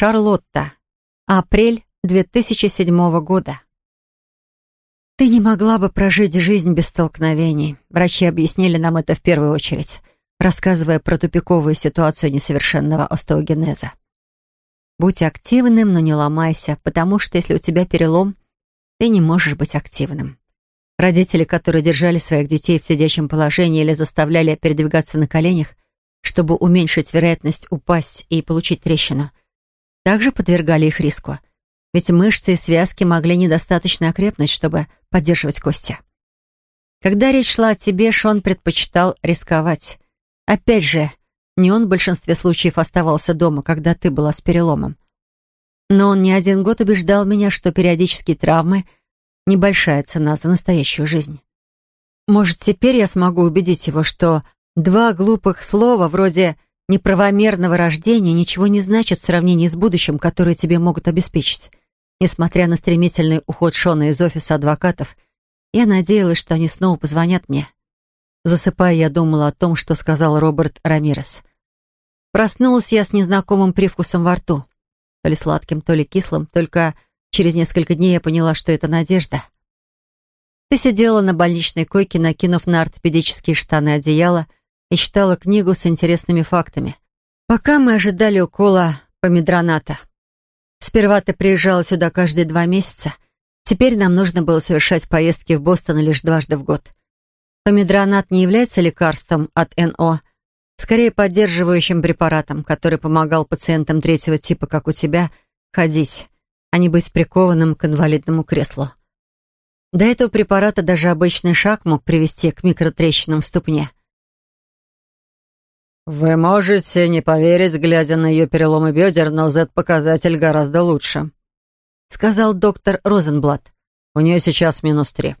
Шарлотта. Апрель 2007 года. «Ты не могла бы прожить жизнь без столкновений. Врачи объяснили нам это в первую очередь, рассказывая про тупиковую ситуацию несовершенного остеогенеза. Будь активным, но не ломайся, потому что если у тебя перелом, ты не можешь быть активным. Родители, которые держали своих детей в сидячем положении или заставляли передвигаться на коленях, чтобы уменьшить вероятность упасть и получить трещину – также подвергали их риску. Ведь мышцы и связки могли недостаточно окрепнуть, чтобы поддерживать кости. Когда речь шла о тебе, Шон предпочитал рисковать. Опять же, не он в большинстве случаев оставался дома, когда ты была с переломом. Но он не один год убеждал меня, что периодические травмы — небольшая цена за настоящую жизнь. Может, теперь я смогу убедить его, что два глупых слова вроде неправомерного рождения ничего не значит в сравнении с будущим, которое тебе могут обеспечить. Несмотря на стремительный уход Шона из офиса адвокатов, я надеялась, что они снова позвонят мне. Засыпая, я думала о том, что сказал Роберт Рамирес. Проснулась я с незнакомым привкусом во рту. То ли сладким, то ли кислым, только через несколько дней я поняла, что это надежда. Ты сидела на больничной койке, накинув на ортопедические штаны одеяло — и читала книгу с интересными фактами. Пока мы ожидали укола помидроната. Сперва ты приезжала сюда каждые два месяца. Теперь нам нужно было совершать поездки в Бостон лишь дважды в год. Помидронат не является лекарством от НО, скорее поддерживающим препаратом, который помогал пациентам третьего типа, как у тебя, ходить, а не быть прикованным к инвалидному креслу. До этого препарата даже обычный шаг мог привести к микротрещинам в ступне. «Вы можете не поверить, глядя на ее переломы бедер, но Z-показатель гораздо лучше», — сказал доктор Розенблат. «У нее сейчас минус три».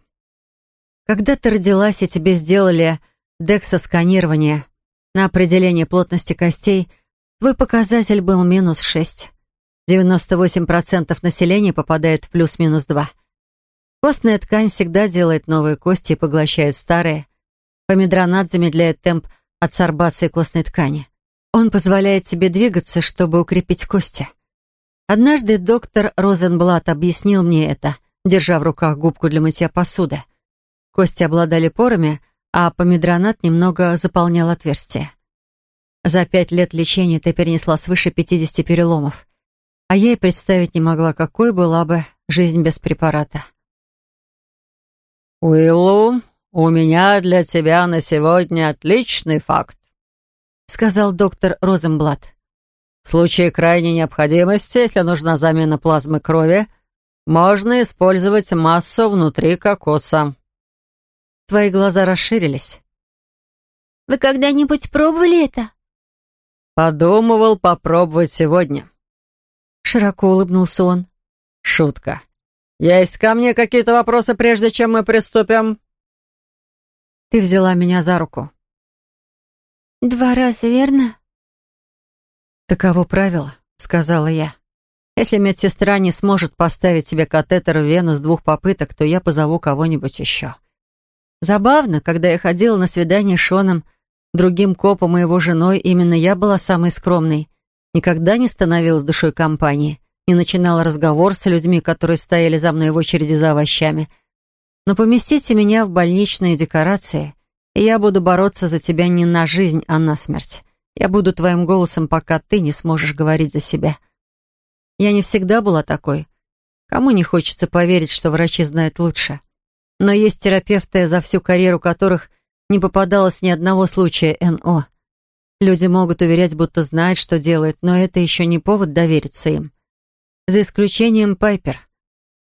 «Когда ты родилась и тебе сделали дексосканирование на определение плотности костей, твой показатель был минус шесть. 98% населения попадает в плюс-минус два. Костная ткань всегда делает новые кости и поглощает старые. Помидронат замедляет темп от сорбации костной ткани. Он позволяет себе двигаться, чтобы укрепить кости. Однажды доктор Розенблат объяснил мне это, держа в руках губку для мытья посуды. Кости обладали порами, а помидронат немного заполнял отверстие. За пять лет лечения ты перенесла свыше 50 переломов. А я и представить не могла, какой была бы жизнь без препарата. «Уиллоу», «У меня для тебя на сегодня отличный факт», — сказал доктор Розенблат. «В случае крайней необходимости, если нужна замена плазмы крови, можно использовать массу внутри кокоса». Твои глаза расширились. «Вы когда-нибудь пробовали это?» «Подумывал попробовать сегодня». Широко улыбнулся он. «Шутка. Есть ко мне какие-то вопросы, прежде чем мы приступим?» Ты взяла меня за руку. Два раза, верно? Таково правило, сказала я. Если медсестра не сможет поставить тебе катетер в вену с двух попыток, то я позову кого-нибудь еще. Забавно, когда я ходила на свидание с Шоном, другим копом и его женой, именно я была самой скромной. Никогда не становилась душой компании, не начинала разговор с людьми, которые стояли за мной в очереди за овощами — но поместите меня в больничные декорации, и я буду бороться за тебя не на жизнь, а на смерть. Я буду твоим голосом, пока ты не сможешь говорить за себя. Я не всегда была такой. Кому не хочется поверить, что врачи знают лучше? Но есть терапевты, за всю карьеру которых не попадалось ни одного случая НО. Люди могут уверять, будто знают, что делают, но это еще не повод довериться им. За исключением Пайпер.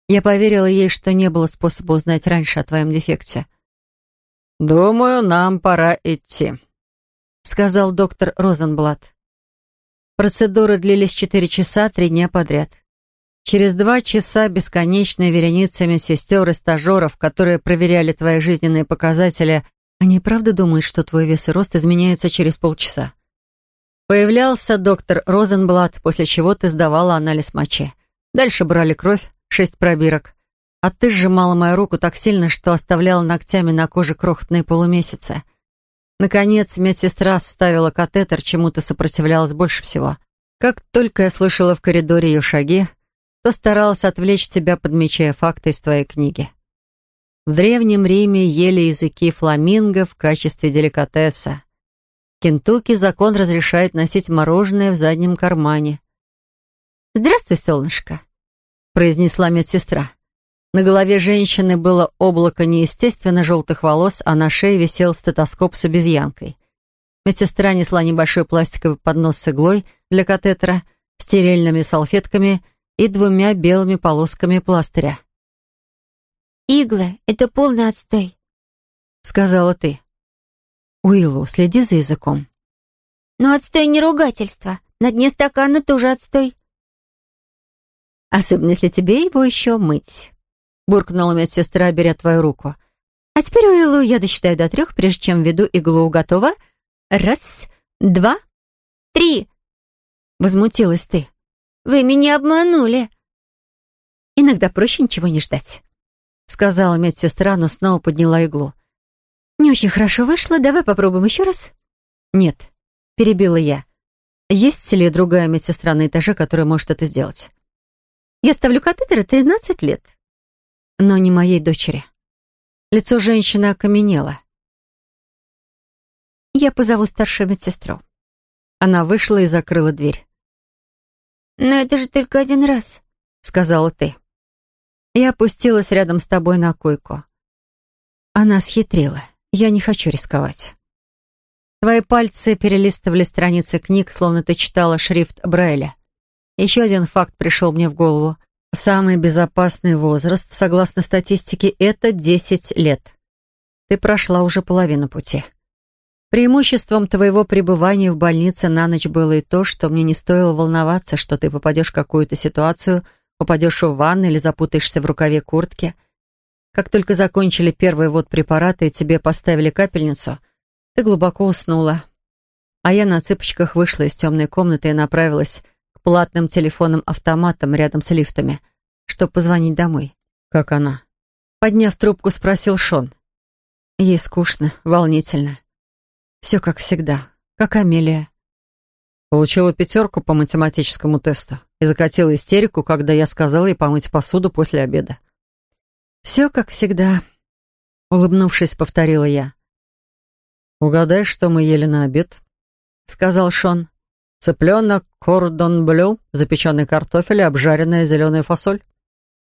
Я поверила ей, что не было способа узнать раньше о твоем дефекте. «Думаю, нам пора идти», — сказал доктор Розенблат. Процедуры длились четыре часа, три дня подряд. Через два часа бесконечная вереница медсестер и стажеров, которые проверяли твои жизненные показатели, они правда думают, что твой вес и рост изменяется через полчаса? Появлялся доктор Розенблат, после чего ты сдавала анализ мочи. Дальше брали кровь, шесть пробирок. А ты сжимала мою руку так сильно, что оставляла ногтями на коже крохотные полумесяцы. Наконец, медсестра ставила катетер, чему-то сопротивлялась больше всего. Как только я слышала в коридоре ее шаги, то старалась отвлечь тебя, подмечая факты из твоей книги. В Древнем Риме ели языки фламинго в качестве деликатеса. В Кентукки закон разрешает носить мороженое в заднем кармане. «Здравствуй, солнышко!» произнесла медсестра. На голове женщины было облако неестественно желтых волос, а на шее висел стетоскоп с обезьянкой. Медсестра несла небольшой пластиковый поднос с иглой для катетера, стерильными салфетками и двумя белыми полосками пластыря. «Иглы — это полный отстой», — сказала ты. «Уиллу, следи за языком». «Но отстой не ругательство. На дне стакана тоже отстой» особенно если тебе его еще мыть», — буркнула медсестра, беря твою руку. «А теперь, Уиллу, я досчитаю до трех, прежде чем введу иглу. Готово? Раз, два, три!» Возмутилась ты. «Вы меня обманули!» «Иногда проще ничего не ждать», — сказала медсестра, но снова подняла иглу. «Не очень хорошо вышло. Давай попробуем еще раз». «Нет», — перебила я. «Есть ли другая медсестра на этаже, которая может это сделать?» Я ставлю катетеры 13 лет. Но не моей дочери. Лицо женщины окаменело. Я позову старшую медсестру. Она вышла и закрыла дверь. «Но это же только один раз», — сказала ты. Я опустилась рядом с тобой на койку. Она схитрила. Я не хочу рисковать. Твои пальцы перелистывали страницы книг, словно ты читала шрифт Брайля. Еще один факт пришел мне в голову. Самый безопасный возраст, согласно статистике, это 10 лет. Ты прошла уже половину пути. Преимуществом твоего пребывания в больнице на ночь было и то, что мне не стоило волноваться, что ты попадешь в какую-то ситуацию, попадешь в ванну или запутаешься в рукаве куртки. Как только закончили первый ввод препарата и тебе поставили капельницу, ты глубоко уснула. А я на цыпочках вышла из темной комнаты и направилась платным телефоном-автоматом рядом с лифтами, чтобы позвонить домой. «Как она?» Подняв трубку, спросил Шон. Ей скучно, волнительно. Все как всегда, как Амелия. Получила пятерку по математическому тесту и закатила истерику, когда я сказала ей помыть посуду после обеда. «Все как всегда», — улыбнувшись, повторила я. «Угадай, что мы ели на обед», — сказал Шон. Цыпленок, кордон блю, запеченный картофель и обжаренная зеленая фасоль.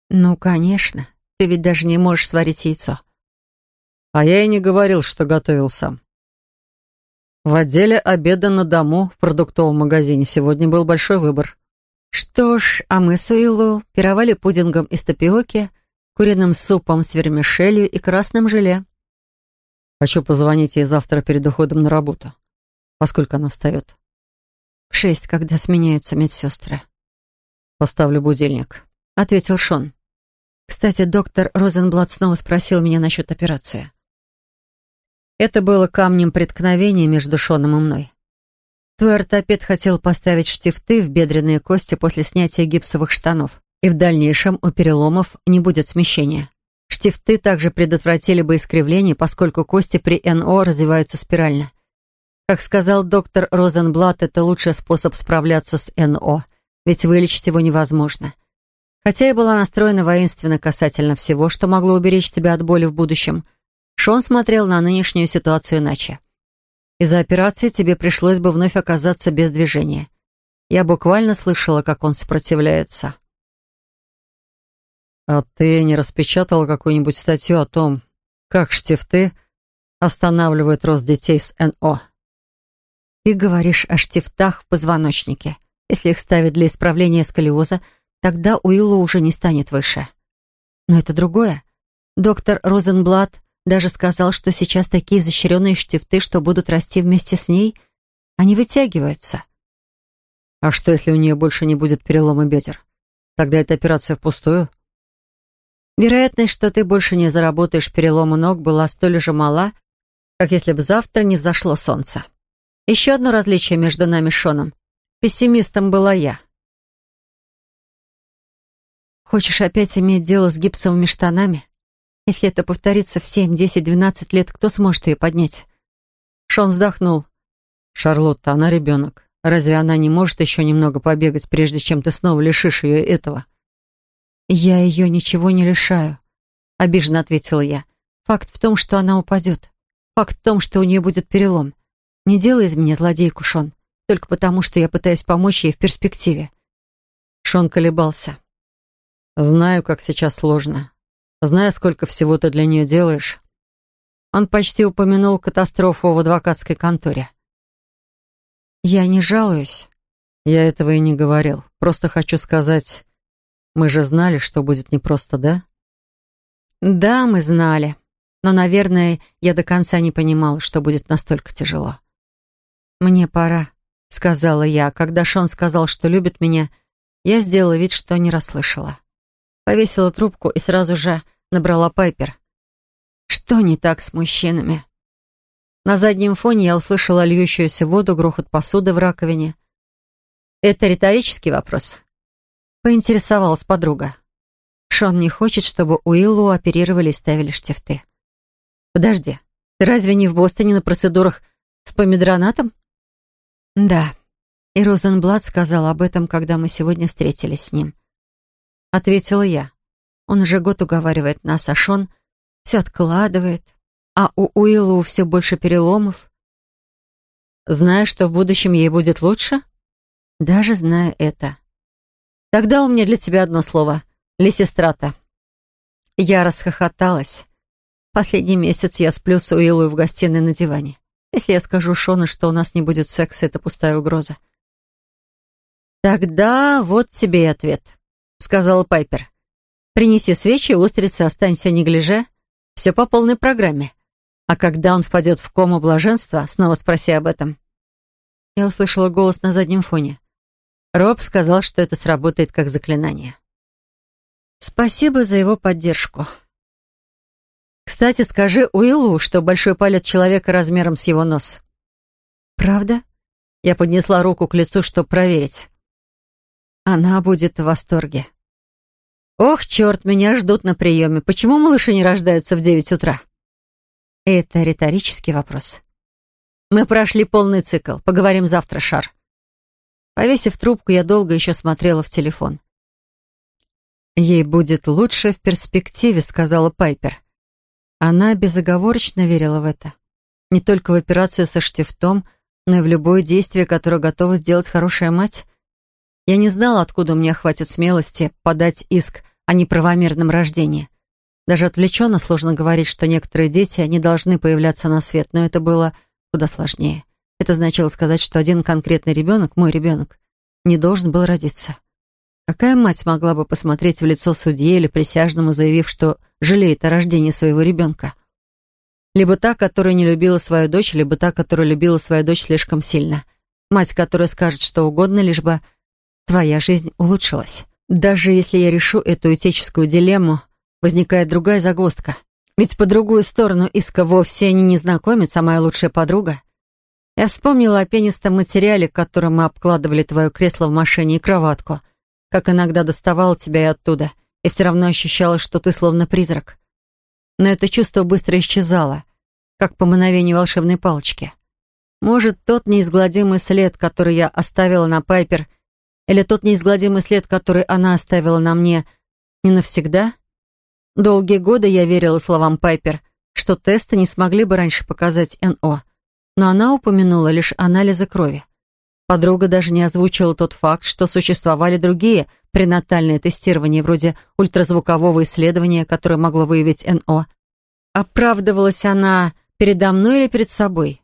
Ну, конечно. Ты ведь даже не можешь сварить яйцо. А я и не говорил, что готовил сам. В отделе обеда на дому в продуктовом магазине сегодня был большой выбор. Что ж, а мы с Уиллу пировали пудингом из тапиоки, куриным супом с вермишелью и красным желе. Хочу позвонить ей завтра перед уходом на работу, поскольку она встает. В шесть, когда сменяются медсестры. «Поставлю будильник», — ответил Шон. Кстати, доктор Розенблат снова спросил меня насчет операции. Это было камнем преткновения между Шоном и мной. Твой ортопед хотел поставить штифты в бедренные кости после снятия гипсовых штанов, и в дальнейшем у переломов не будет смещения. Штифты также предотвратили бы искривление, поскольку кости при НО развиваются спирально. Как сказал доктор Розенблат, это лучший способ справляться с НО, ведь вылечить его невозможно. Хотя я была настроена воинственно касательно всего, что могло уберечь тебя от боли в будущем, Шон смотрел на нынешнюю ситуацию иначе. Из-за операции тебе пришлось бы вновь оказаться без движения. Я буквально слышала, как он сопротивляется. «А ты не распечатал какую-нибудь статью о том, как штифты останавливают рост детей с НО?» Ты говоришь о штифтах в позвоночнике. Если их ставят для исправления сколиоза, тогда Уилла уже не станет выше. Но это другое. Доктор Розенблат даже сказал, что сейчас такие изощренные штифты, что будут расти вместе с ней, они вытягиваются. А что, если у нее больше не будет перелома бедер? Тогда эта операция впустую? Вероятность, что ты больше не заработаешь перелома ног, была столь же мала, как если бы завтра не взошло солнце. Еще одно различие между нами с Шоном. Пессимистом была я. Хочешь опять иметь дело с гипсовыми штанами? Если это повторится в 7, 10, 12 лет, кто сможет ее поднять? Шон вздохнул. Шарлотта, она ребенок. Разве она не может еще немного побегать, прежде чем ты снова лишишь ее этого? Я ее ничего не лишаю, обиженно ответила я. Факт в том, что она упадет. Факт в том, что у нее будет перелом. Не делай из меня злодейку, Шон, только потому, что я пытаюсь помочь ей в перспективе». Шон колебался. «Знаю, как сейчас сложно. Знаю, сколько всего ты для нее делаешь». Он почти упомянул катастрофу в адвокатской конторе. «Я не жалуюсь». «Я этого и не говорил. Просто хочу сказать, мы же знали, что будет непросто, да?» «Да, мы знали. Но, наверное, я до конца не понимал, что будет настолько тяжело. «Мне пора», — сказала я. Когда Шон сказал, что любит меня, я сделала вид, что не расслышала. Повесила трубку и сразу же набрала Пайпер. «Что не так с мужчинами?» На заднем фоне я услышала льющуюся воду, грохот посуды в раковине. «Это риторический вопрос?» Поинтересовалась подруга. Шон не хочет, чтобы Уиллу оперировали и ставили штифты. «Подожди, ты разве не в Бостоне на процедурах с помидронатом?» Да, и Розенблат сказал об этом, когда мы сегодня встретились с ним. Ответила я. Он уже год уговаривает нас, а Шон все откладывает. А у Уиллу все больше переломов. Зная, что в будущем ей будет лучше? Даже зная это. Тогда у меня для тебя одно слово. Лесистрата. Я расхохоталась. Последний месяц я сплю с Уиллой в гостиной на диване. Если я скажу Шону, что у нас не будет секса, это пустая угроза. «Тогда вот тебе и ответ», — сказала Пайпер. «Принеси свечи, устрицы, останься неглиже. Все по полной программе. А когда он впадет в кому блаженства, снова спроси об этом». Я услышала голос на заднем фоне. Роб сказал, что это сработает как заклинание. «Спасибо за его поддержку», кстати, скажи Уиллу, что большой палец человека размером с его нос. Правда? Я поднесла руку к лицу, чтобы проверить. Она будет в восторге. Ох, черт, меня ждут на приеме. Почему малыши не рождаются в девять утра? Это риторический вопрос. Мы прошли полный цикл. Поговорим завтра, Шар. Повесив трубку, я долго еще смотрела в телефон. «Ей будет лучше в перспективе», — сказала Пайпер. Она безоговорочно верила в это. Не только в операцию со штифтом, но и в любое действие, которое готова сделать хорошая мать. Я не знала, откуда у меня хватит смелости подать иск о неправомерном рождении. Даже отвлеченно сложно говорить, что некоторые дети не должны появляться на свет, но это было куда сложнее. Это значило сказать, что один конкретный ребенок, мой ребенок, не должен был родиться. Какая мать могла бы посмотреть в лицо судье или присяжному, заявив, что жалеет о рождении своего ребенка? Либо та, которая не любила свою дочь, либо та, которая любила свою дочь слишком сильно. Мать, которая скажет что угодно, лишь бы твоя жизнь улучшилась. Даже если я решу эту этическую дилемму, возникает другая загвоздка. Ведь по другую сторону иска вовсе не незнакомец, а моя лучшая подруга. Я вспомнила о пенистом материале, которым мы обкладывали твое кресло в машине и кроватку — как иногда доставала тебя и оттуда, и все равно ощущала, что ты словно призрак. Но это чувство быстро исчезало, как по мановению волшебной палочки. Может, тот неизгладимый след, который я оставила на Пайпер, или тот неизгладимый след, который она оставила на мне, не навсегда? Долгие годы я верила словам Пайпер, что тесты не смогли бы раньше показать НО, но она упомянула лишь анализы крови. Подруга даже не озвучила тот факт, что существовали другие пренатальные тестирования, вроде ультразвукового исследования, которое могло выявить НО. Оправдывалась она передо мной или перед собой?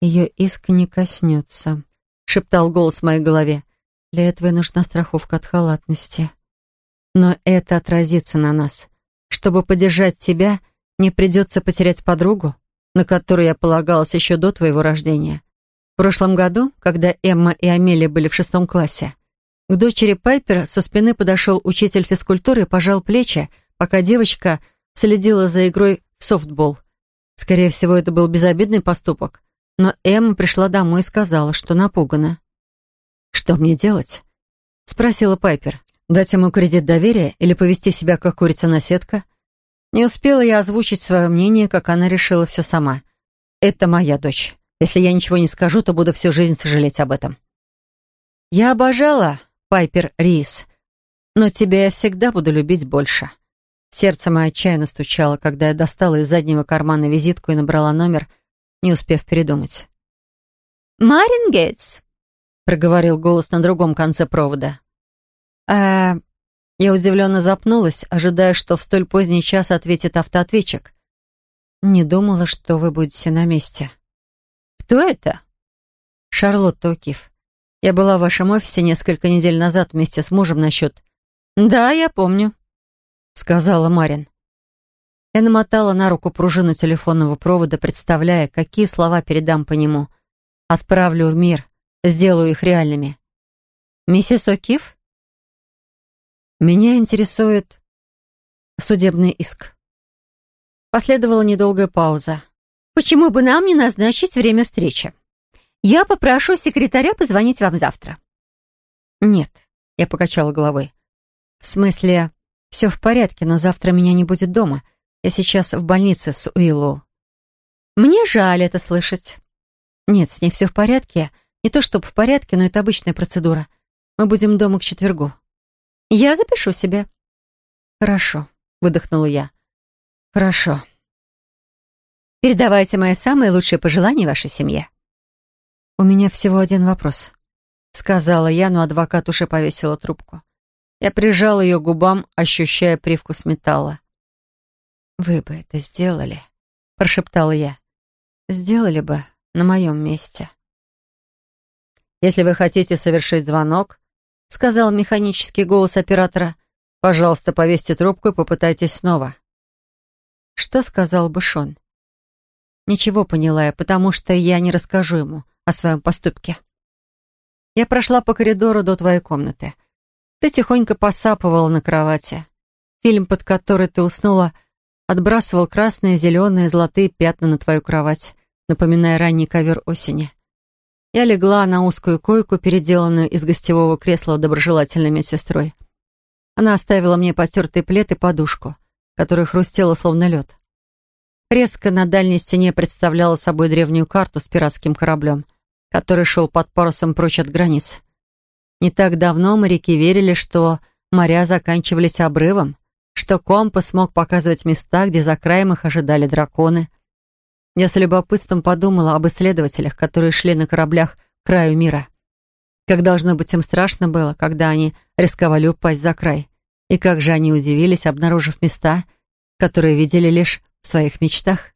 «Ее иск не коснется», — шептал голос в моей голове. «Для этого и нужна страховка от халатности. Но это отразится на нас. Чтобы поддержать тебя, мне придется потерять подругу, на которую я полагалась еще до твоего рождения. В прошлом году, когда Эмма и Амелия были в шестом классе, к дочери Пайпера со спины подошел учитель физкультуры и пожал плечи, пока девочка следила за игрой в софтбол. Скорее всего, это был безобидный поступок, но Эмма пришла домой и сказала, что напугана. «Что мне делать?» — спросила Пайпер. «Дать ему кредит доверия или повести себя, как курица-наседка?» Не успела я озвучить свое мнение, как она решила все сама. «Это моя дочь. Если я ничего не скажу, то буду всю жизнь сожалеть об этом. Я обожала Пайпер Рис, но тебя я всегда буду любить больше. Сердце мое отчаянно стучало, когда я достала из заднего кармана визитку и набрала номер, не успев передумать. «Марин Гейтс», — проговорил голос на другом конце провода. «Э, -э я удивленно запнулась, ожидая, что в столь поздний час ответит автоответчик. «Не думала, что вы будете на месте». «Кто это?» «Шарлотта Окиф. Я была в вашем офисе несколько недель назад вместе с мужем насчет...» «Да, я помню», — сказала Марин. Я намотала на руку пружину телефонного провода, представляя, какие слова передам по нему. Отправлю в мир, сделаю их реальными. «Миссис О'Кив?» «Меня интересует судебный иск». Последовала недолгая пауза. Почему бы нам не назначить время встречи? Я попрошу секретаря позвонить вам завтра». «Нет», — я покачала головой. «В смысле, все в порядке, но завтра меня не будет дома. Я сейчас в больнице с Уиллоу». «Мне жаль это слышать». «Нет, с ней все в порядке. Не то чтобы в порядке, но это обычная процедура. Мы будем дома к четвергу». «Я запишу себе». «Хорошо», — выдохнула я. «Хорошо». Передавайте мои самые лучшие пожелания вашей семье». «У меня всего один вопрос», — сказала я, но адвокат уже повесила трубку. Я прижал ее губам, ощущая привкус металла. «Вы бы это сделали», — прошептала я. «Сделали бы на моем месте». «Если вы хотите совершить звонок», — сказал механический голос оператора, «пожалуйста, повесьте трубку и попытайтесь снова». Что сказал бы Шон? Ничего поняла я, потому что я не расскажу ему о своем поступке. Я прошла по коридору до твоей комнаты. Ты тихонько посапывала на кровати. Фильм, под который ты уснула, отбрасывал красные, зеленые, золотые пятна на твою кровать, напоминая ранний ковер осени. Я легла на узкую койку, переделанную из гостевого кресла доброжелательной медсестрой. Она оставила мне потертый плед и подушку, которая хрустела, словно лед. Резко на дальней стене представляла собой древнюю карту с пиратским кораблем, который шел под парусом прочь от границ. Не так давно моряки верили, что моря заканчивались обрывом, что компас мог показывать места, где за краем их ожидали драконы. Я с любопытством подумала об исследователях, которые шли на кораблях к краю мира. Как должно быть им страшно было, когда они рисковали упасть за край. И как же они удивились, обнаружив места, которые видели лишь в своих мечтах.